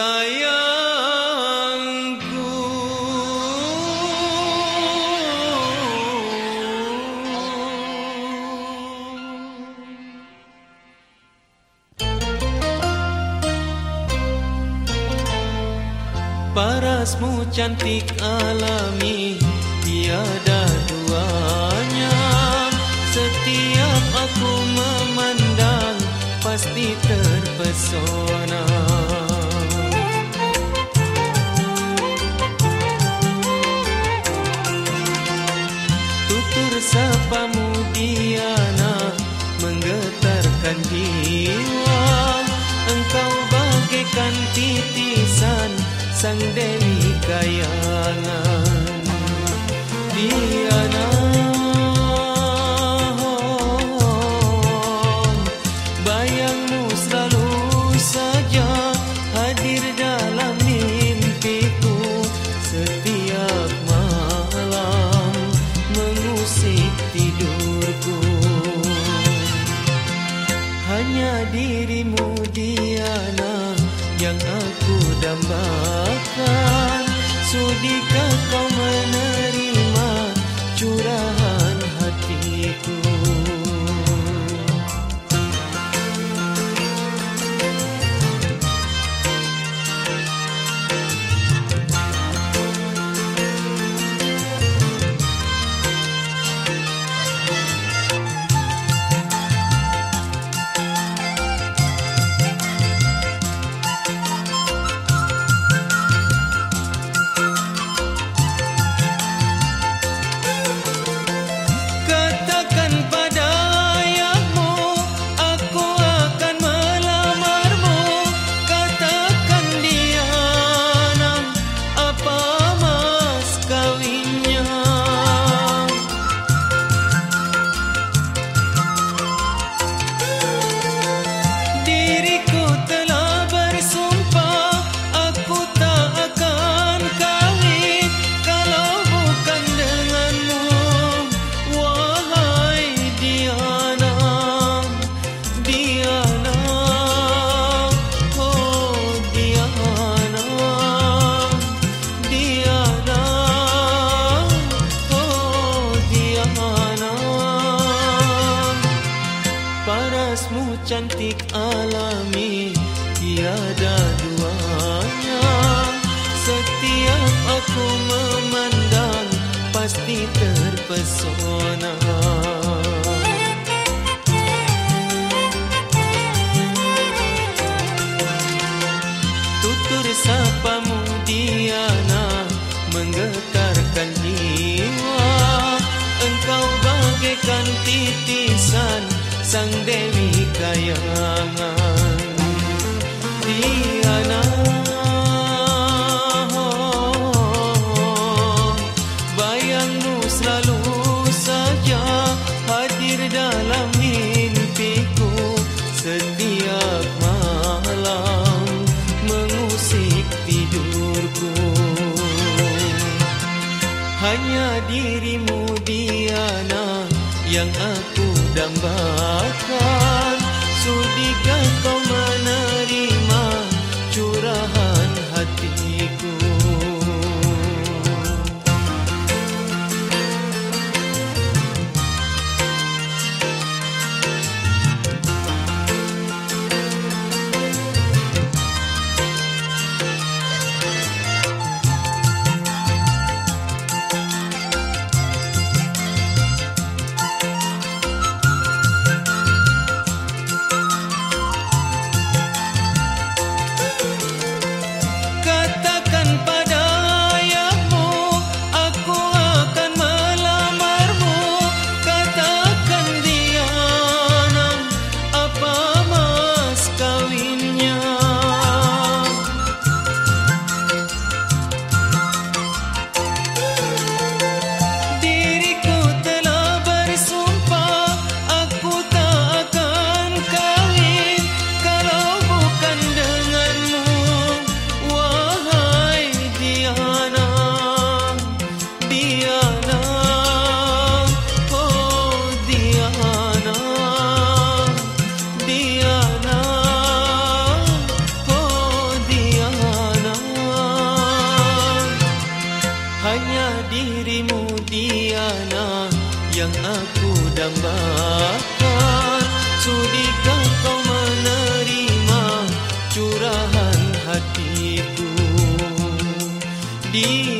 sayangku. Parasmu cantik alami tiada duanya. Setiap aku memandang pasti terpesona. Tutur sapamu Diana Menggetarkan jiwa. Engkau bagaikan titisan Sang Dewi Kayangan. Diana dirimu Diana Yang aku dambakan. Sudikah kau Parasmu cantik alami Tiada duanya. Setiap aku memandang Pasti terpesona. Tutur sapamu Diana Menggetarkan jiwa. Engkau bagaikan titisan Sang Dewi Kayangan. Diana Bayangmu selalu saja Hadir dalam mimpiku Setiap malam Mengusik tidurku. Hanya dirimu Diana Yang aku dambakan. Sudikah kau di